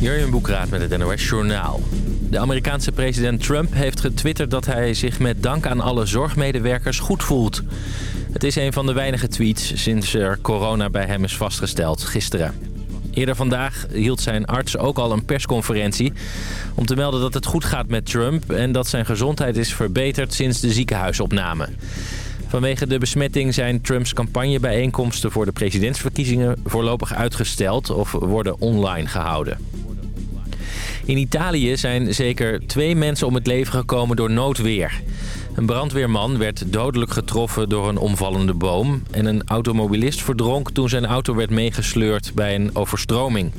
Jurjen Boekraat met het NOS Journaal. De Amerikaanse president Trump heeft getwitterd dat hij zich met dank aan alle zorgmedewerkers goed voelt. Het is een van de weinige tweets sinds er corona bij hem is vastgesteld, gisteren. Eerder vandaag hield zijn arts ook al een persconferentie... om te melden dat het goed gaat met Trump... en dat zijn gezondheid is verbeterd sinds de ziekenhuisopname. Vanwege de besmetting zijn Trumps campagnebijeenkomsten voor de presidentsverkiezingen voorlopig uitgesteld of worden online gehouden. In Italië zijn zeker twee mensen om het leven gekomen door noodweer. Een brandweerman werd dodelijk getroffen door een omvallende boom... en een automobilist verdronk toen zijn auto werd meegesleurd bij een overstroming.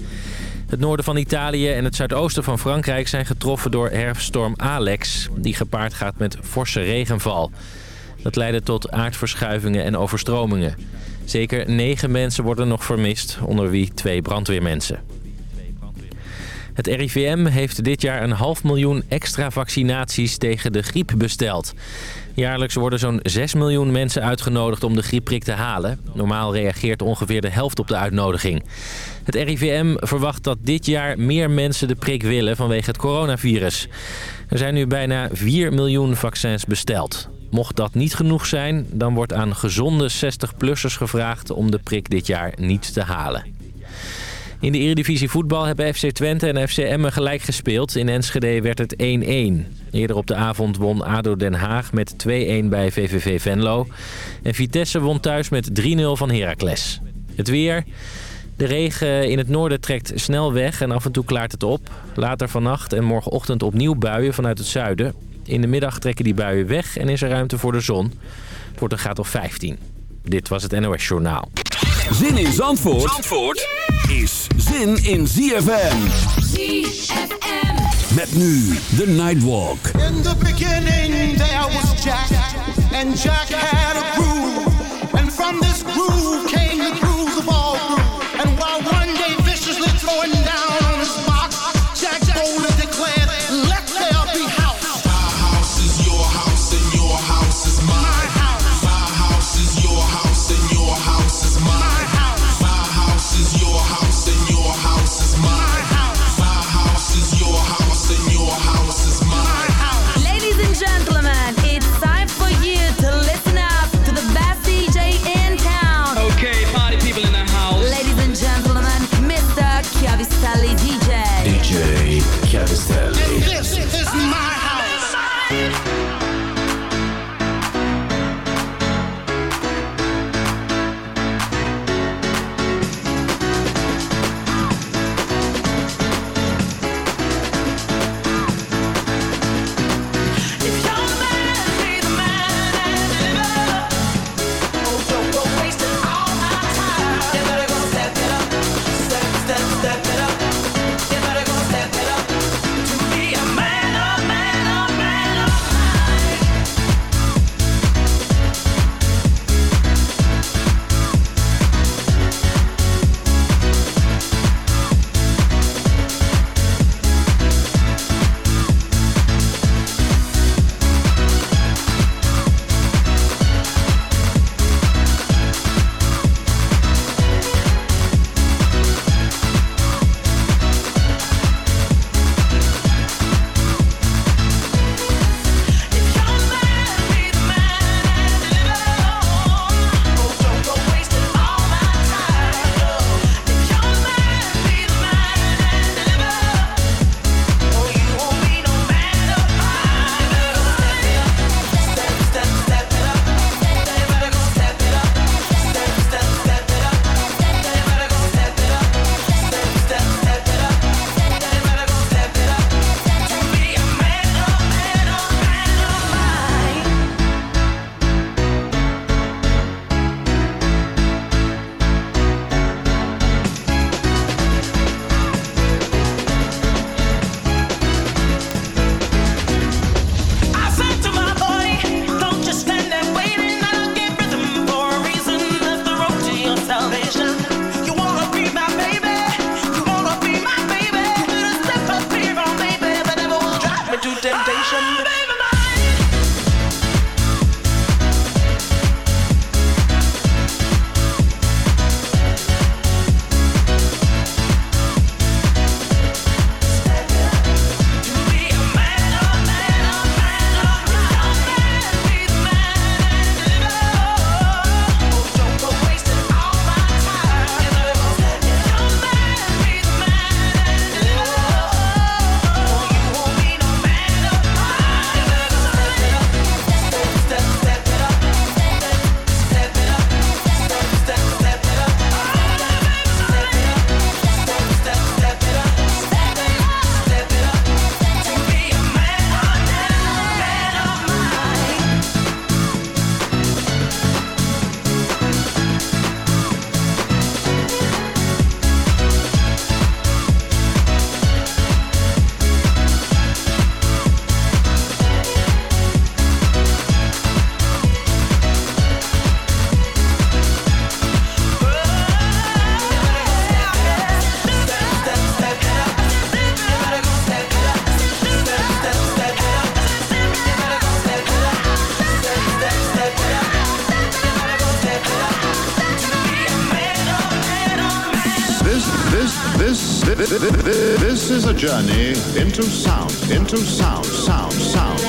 Het noorden van Italië en het zuidoosten van Frankrijk zijn getroffen door herfststorm Alex... die gepaard gaat met forse regenval. Dat leidde tot aardverschuivingen en overstromingen. Zeker negen mensen worden nog vermist, onder wie twee brandweermensen. Het RIVM heeft dit jaar een half miljoen extra vaccinaties tegen de griep besteld. Jaarlijks worden zo'n 6 miljoen mensen uitgenodigd om de griepprik te halen. Normaal reageert ongeveer de helft op de uitnodiging. Het RIVM verwacht dat dit jaar meer mensen de prik willen vanwege het coronavirus. Er zijn nu bijna 4 miljoen vaccins besteld. Mocht dat niet genoeg zijn, dan wordt aan gezonde 60-plussers gevraagd om de prik dit jaar niet te halen. In de Eredivisie voetbal hebben FC Twente en FC Emmen gelijk gespeeld. In Enschede werd het 1-1. Eerder op de avond won ADO Den Haag met 2-1 bij VVV Venlo. En Vitesse won thuis met 3-0 van Heracles. Het weer... De regen in het noorden trekt snel weg en af en toe klaart het op. Later vannacht en morgenochtend opnieuw buien vanuit het zuiden. In de middag trekken die buien weg en is er ruimte voor de zon. Het wordt een graad of 15. Dit was het NOS Journaal. Zin in Zandvoort, Zandvoort is zin in ZFM. ZFM. Met nu de Nightwalk. In the beginning there was Jack. And Jack had a groove. And from this groove came journey into sound, into sound, sound, sound.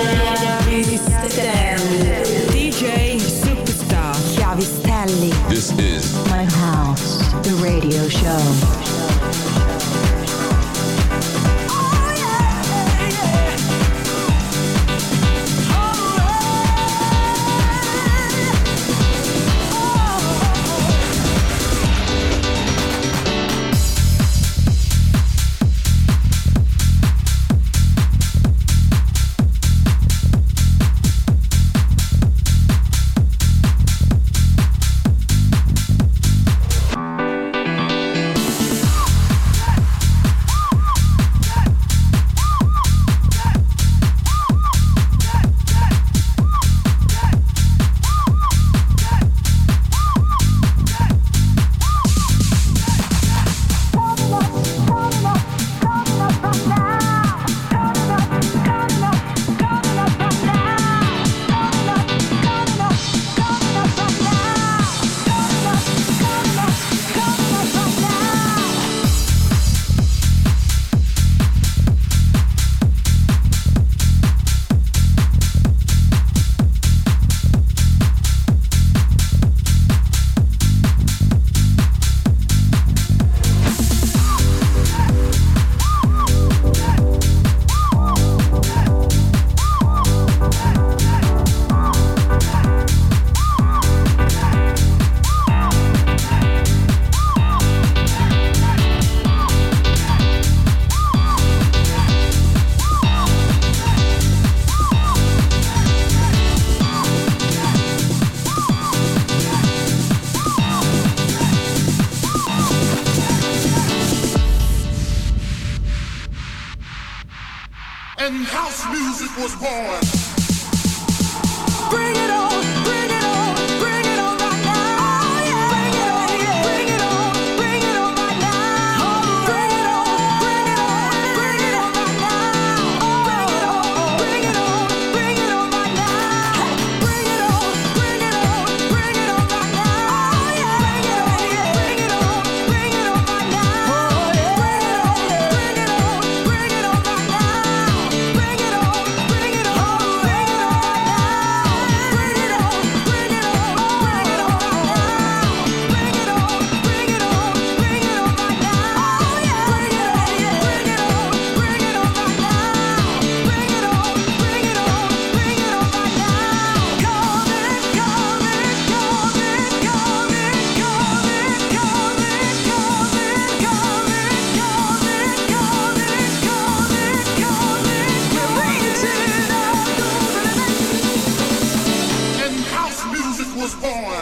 was born.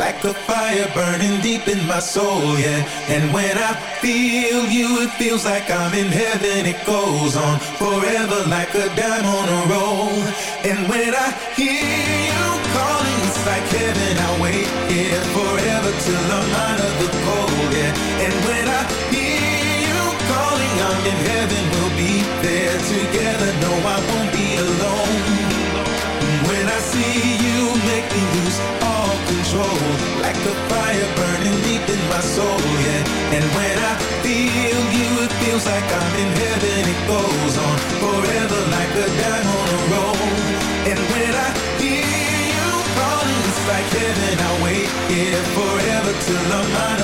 Like a fire burning deep in my soul, yeah. And when I feel you, it feels like I'm in heaven. It goes on forever like a dime on a roll. And when I hear you calling, it's like heaven. I wait here forever till I'm out of the cold, yeah. And when I hear you calling, I'm in heaven. We'll be there together, no I won't be alone. When I see you make me lose control. Like a fire burning deep in my soul, yeah. And when I feel you, it feels like I'm in heaven. It goes on forever like a dime on a roll. And when I hear you calling, it's like heaven. I wait here forever till I'm out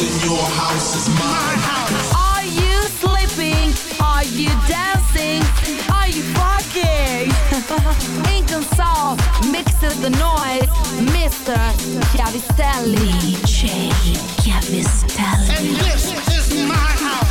and your house is my house. Are you sleeping? Are you dancing? Are you fucking? Ink and salt mixes the noise. Mr. Chiavistelli. DJ Chiavistelli. And this is my house.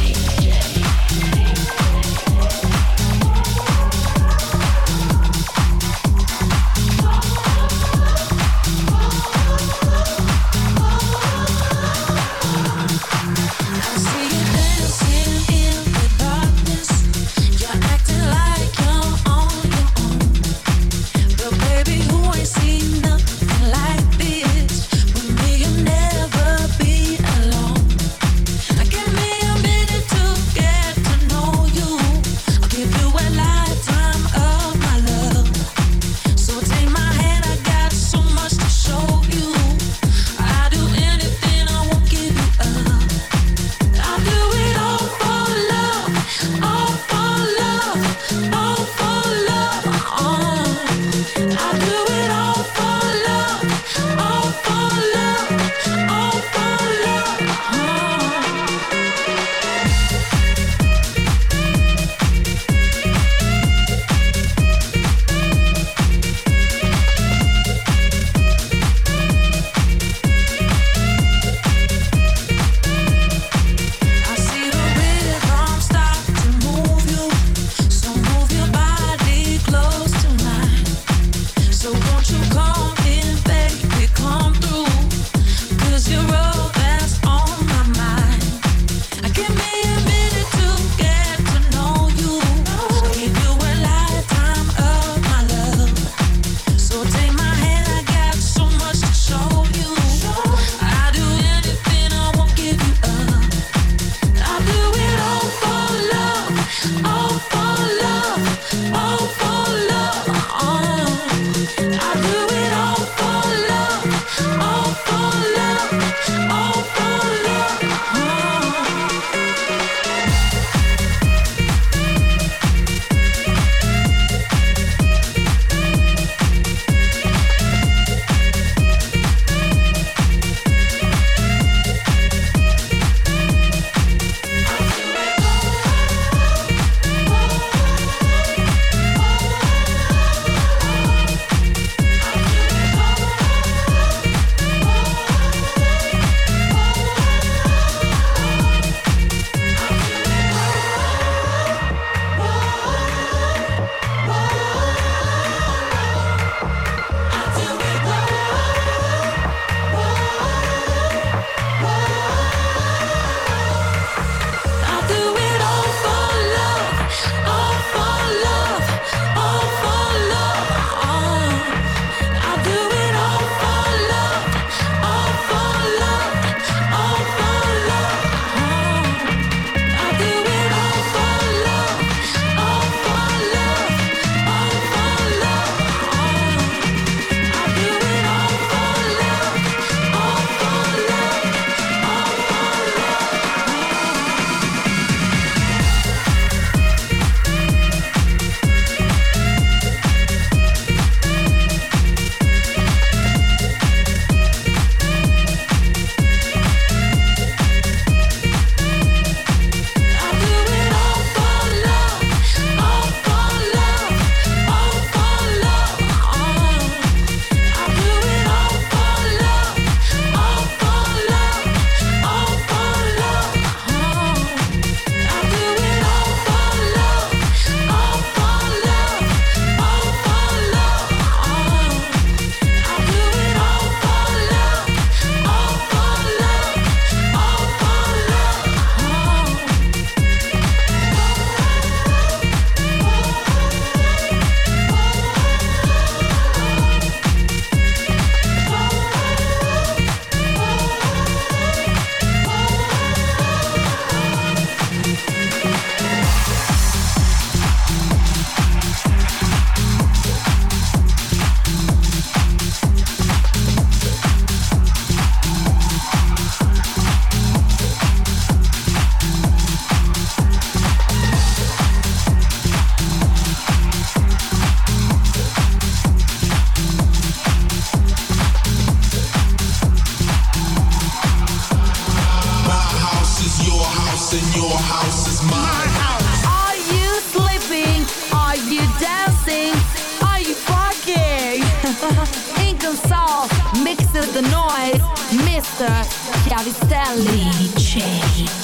Chiavistelli. DJ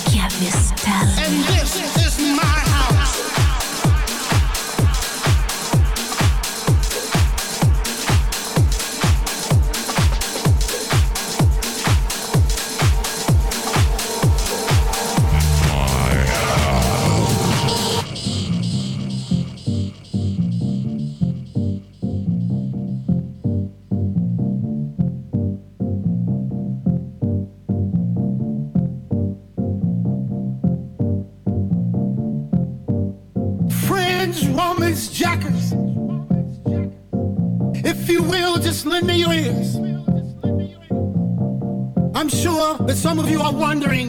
Chiavistelli. And this is Some of you are wondering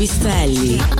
Chiavistelli.